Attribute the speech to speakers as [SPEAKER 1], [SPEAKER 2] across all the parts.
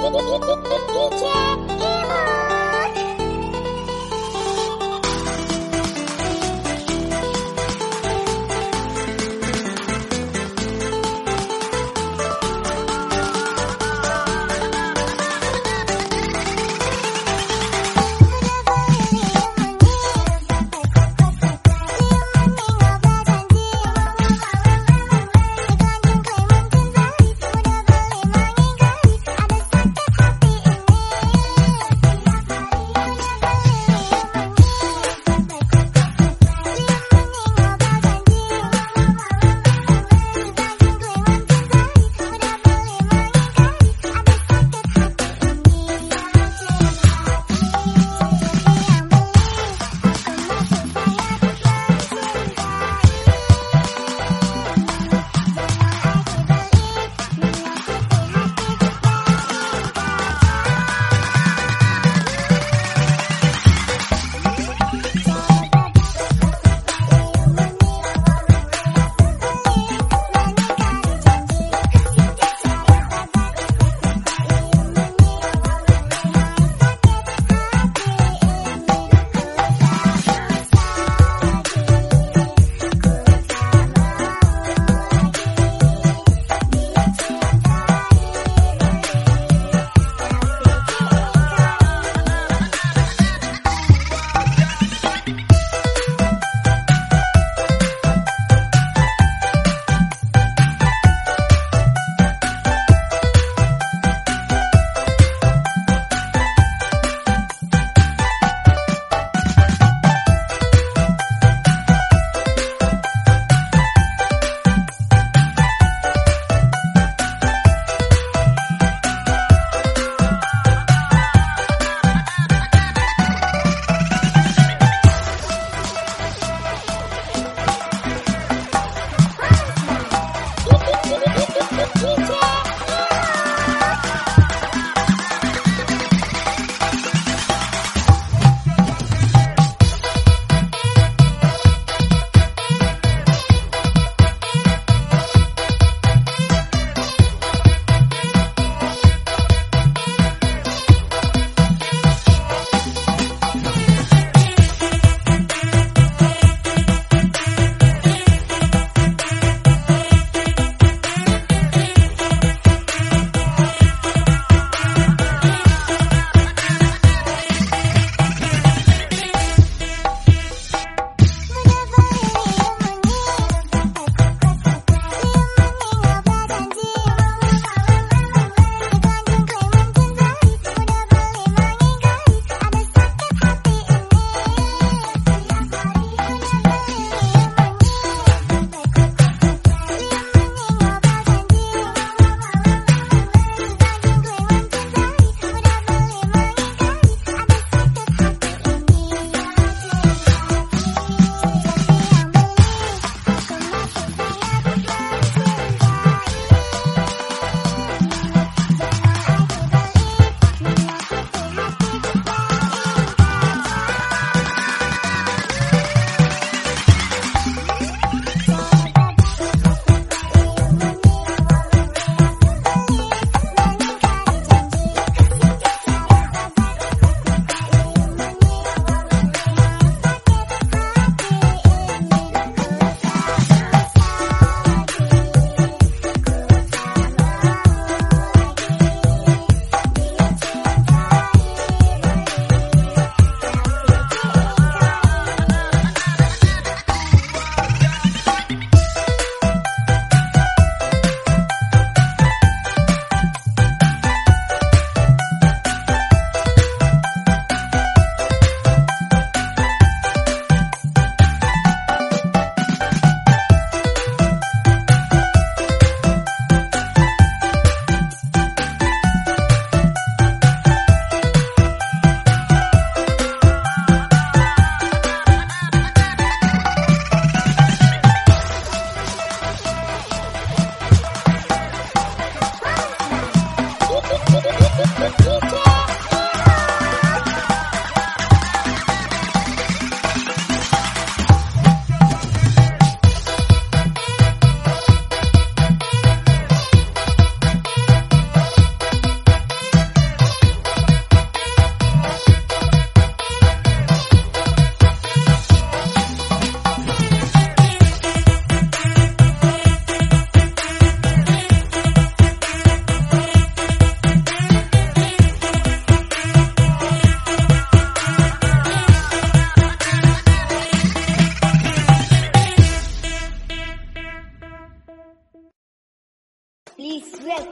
[SPEAKER 1] DJ.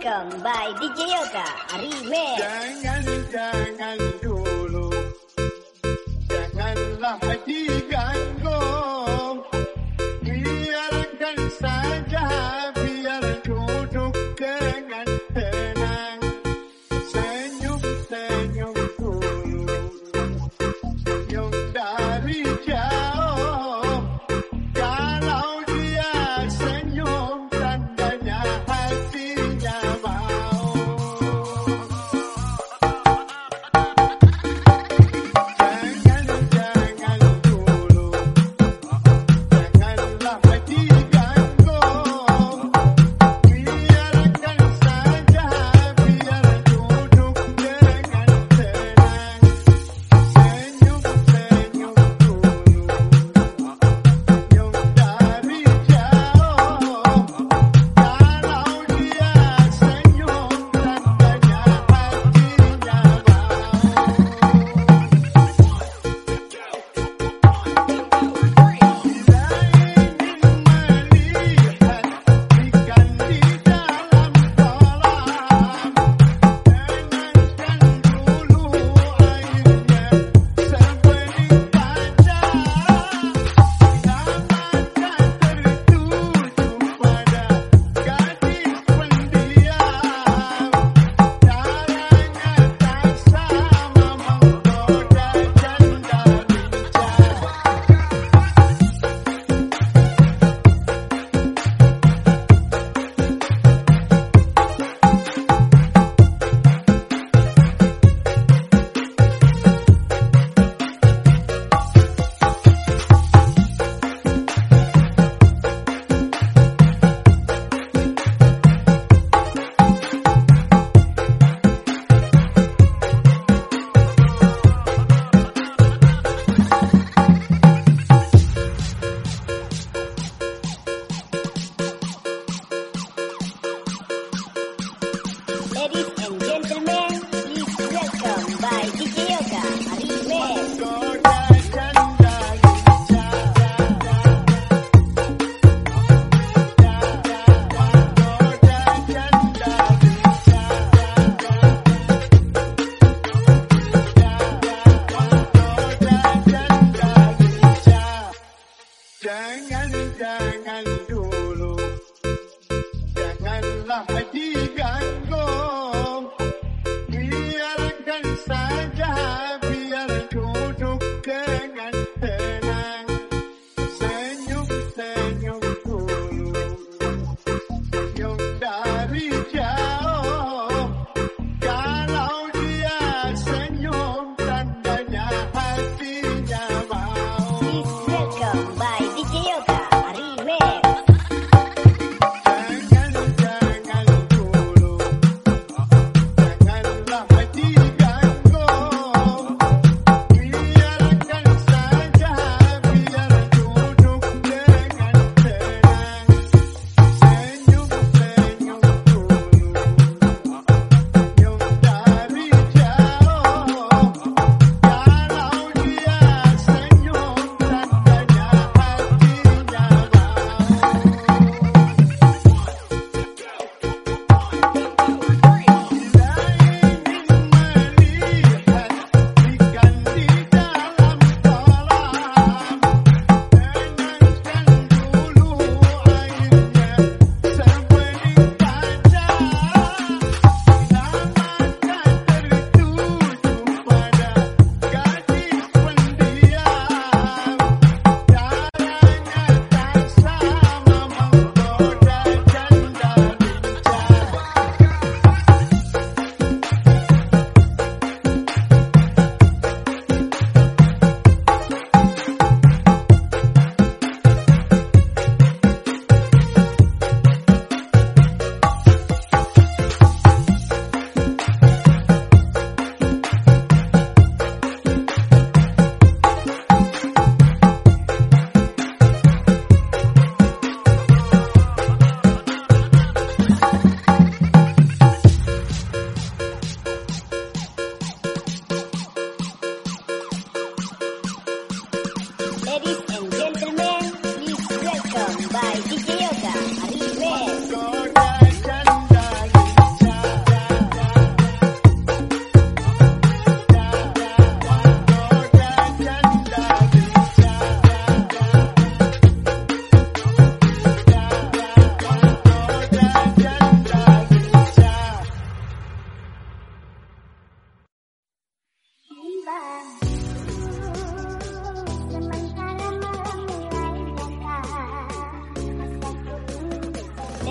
[SPEAKER 1] welcome by DJ Yoga Remix.
[SPEAKER 2] Jangan jangan dulu, janganlah hati.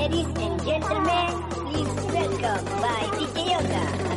[SPEAKER 1] Ladies and gentlemen, please welcome by DJ Yoga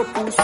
[SPEAKER 3] 我不是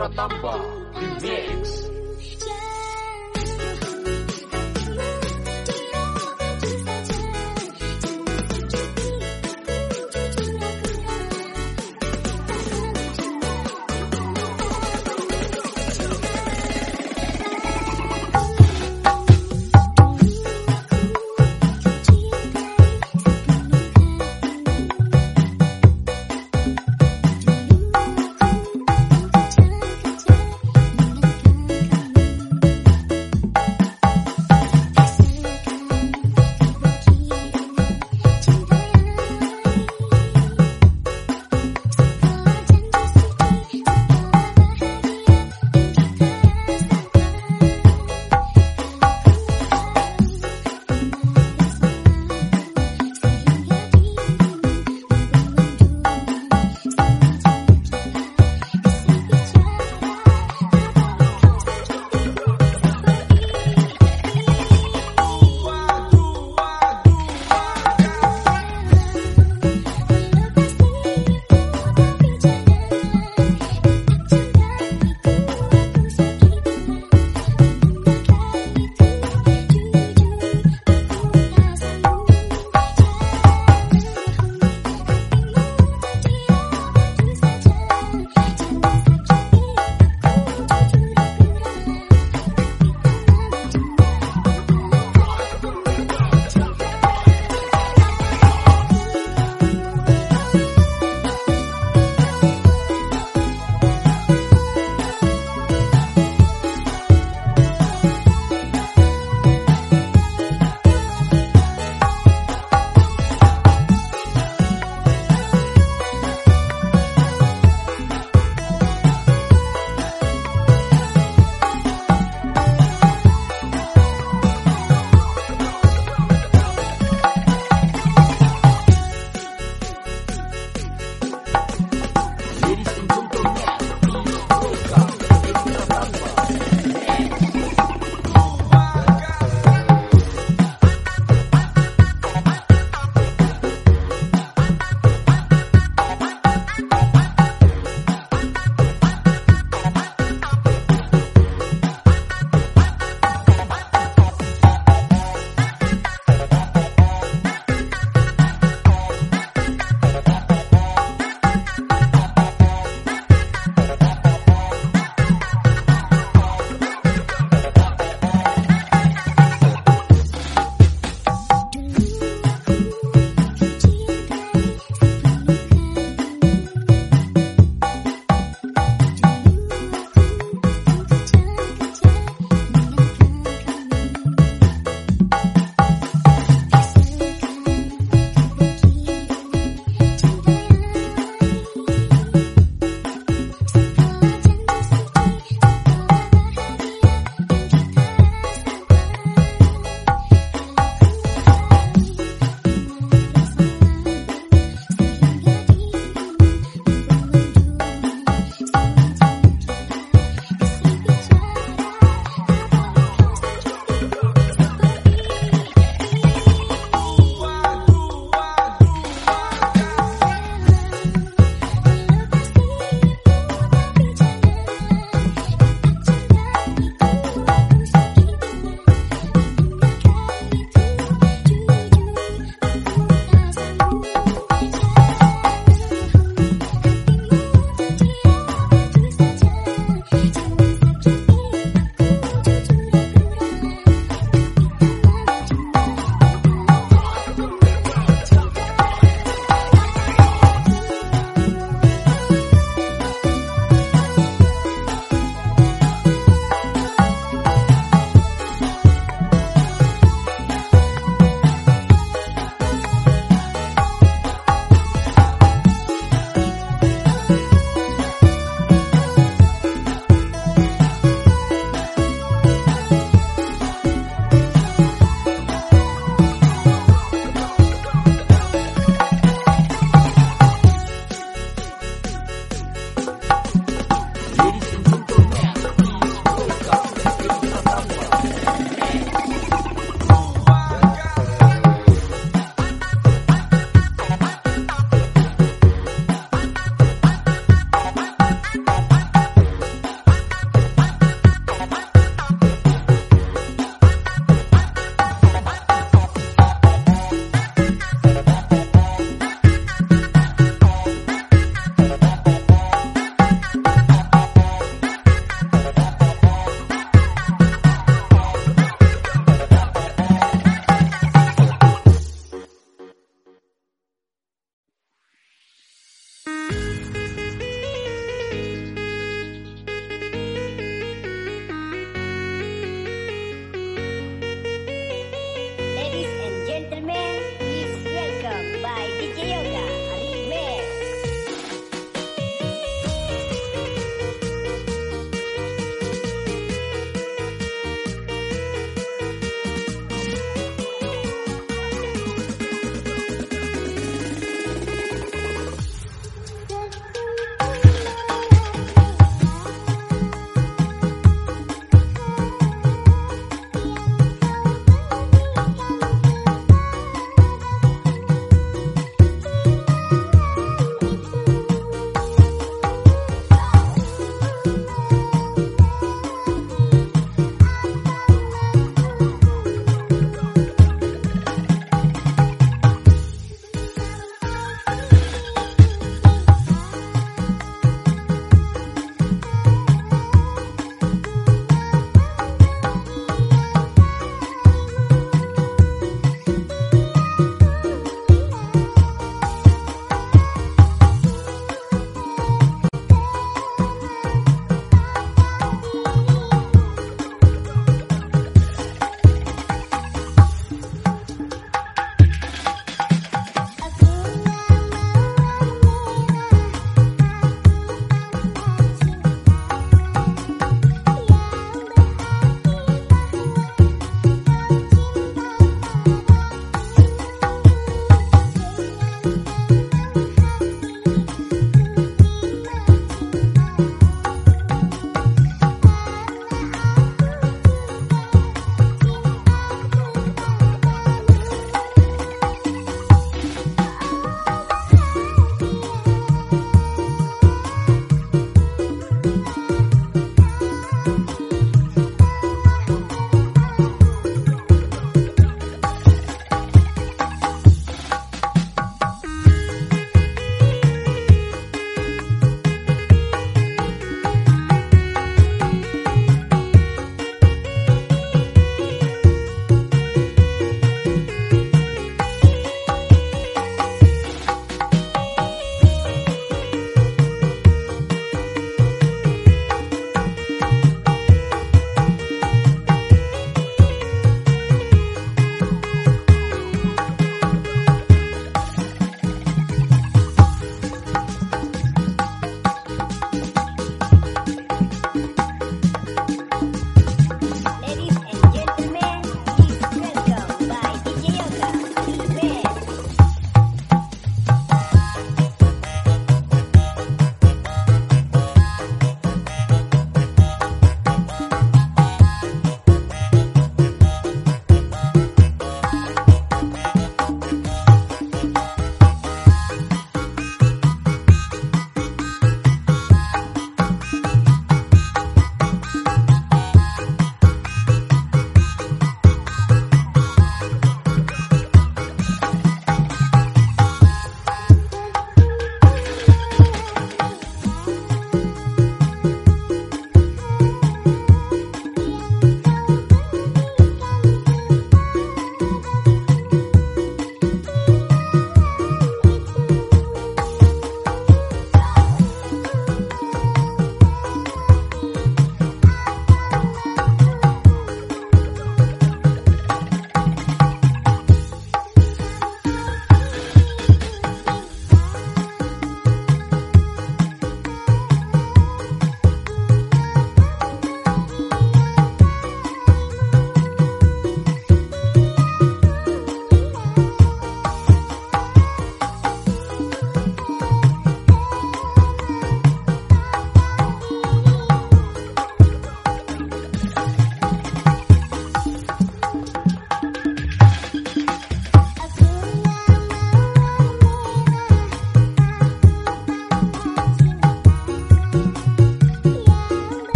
[SPEAKER 3] Editra Tamba Remix